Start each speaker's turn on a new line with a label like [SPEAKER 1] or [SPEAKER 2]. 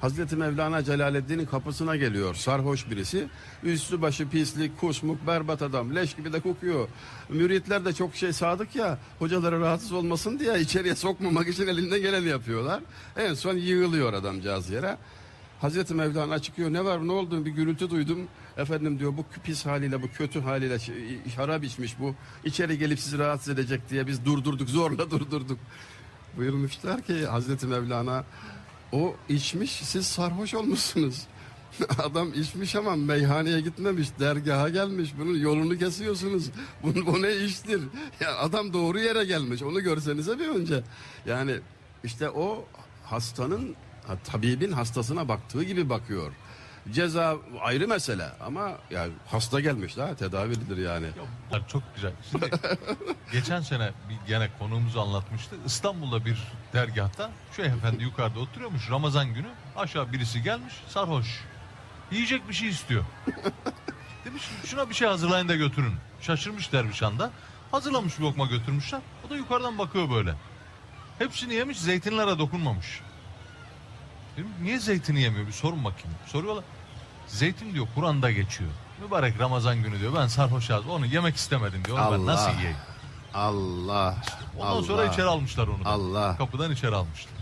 [SPEAKER 1] Hazreti Mevlana Celaleddin'in kapısına geliyor sarhoş birisi. Üstü başı pislik, kusmuk, berbat adam, leş gibi de kokuyor. Müritler de çok şey sadık ya, hocalara rahatsız olmasın diye içeriye sokmamak için elinden geleni yapıyorlar. En son yığılıyor adamcağız yere. Hazreti Mevlana çıkıyor ne var ne oldu bir gürültü duydum. Efendim diyor bu pis haliyle bu kötü haliyle şey- şarap içmiş bu. İçeri gelip sizi rahatsız edecek diye biz durdurduk zorla durdurduk. Buyurmuşlar ki Hazreti Mevlana o içmiş siz sarhoş olmuşsunuz. Adam içmiş ama meyhaneye gitmemiş, dergaha gelmiş. Bunun yolunu kesiyorsunuz. Bu, bu ne iştir? Ya adam doğru yere gelmiş. Onu görsenize bir önce. Yani işte o hastanın, ha, tabibin hastasına baktığı gibi bakıyor. Ceza ayrı mesele ama ya hasta gelmiş daha tedavidir yani.
[SPEAKER 2] Bunlar Çok güzel. Şimdi geçen sene bir gene konuğumuzu anlatmıştı. İstanbul'da bir dergahta Şeyh Efendi yukarıda oturuyormuş Ramazan günü. Aşağı birisi gelmiş sarhoş. Yiyecek bir şey istiyor. Demiş şuna bir şey hazırlayın da götürün. Şaşırmış derviş anda. Hazırlamış bir lokma götürmüşler. O da yukarıdan bakıyor böyle. Hepsini yemiş zeytinlere dokunmamış. Dedim, niye zeytini yemiyor bir sorun bakayım. Soruyorlar. Zeytin diyor Kur'an'da geçiyor. Mübarek Ramazan günü diyor ben sarhoş yazdım onu yemek istemedim diyor. Onu ben
[SPEAKER 1] Allah.
[SPEAKER 2] nasıl yiyeyim?
[SPEAKER 1] Allah.
[SPEAKER 2] Ondan
[SPEAKER 1] Allah.
[SPEAKER 2] sonra içeri almışlar onu da.
[SPEAKER 1] Allah.
[SPEAKER 2] Kapıdan içeri almışlar.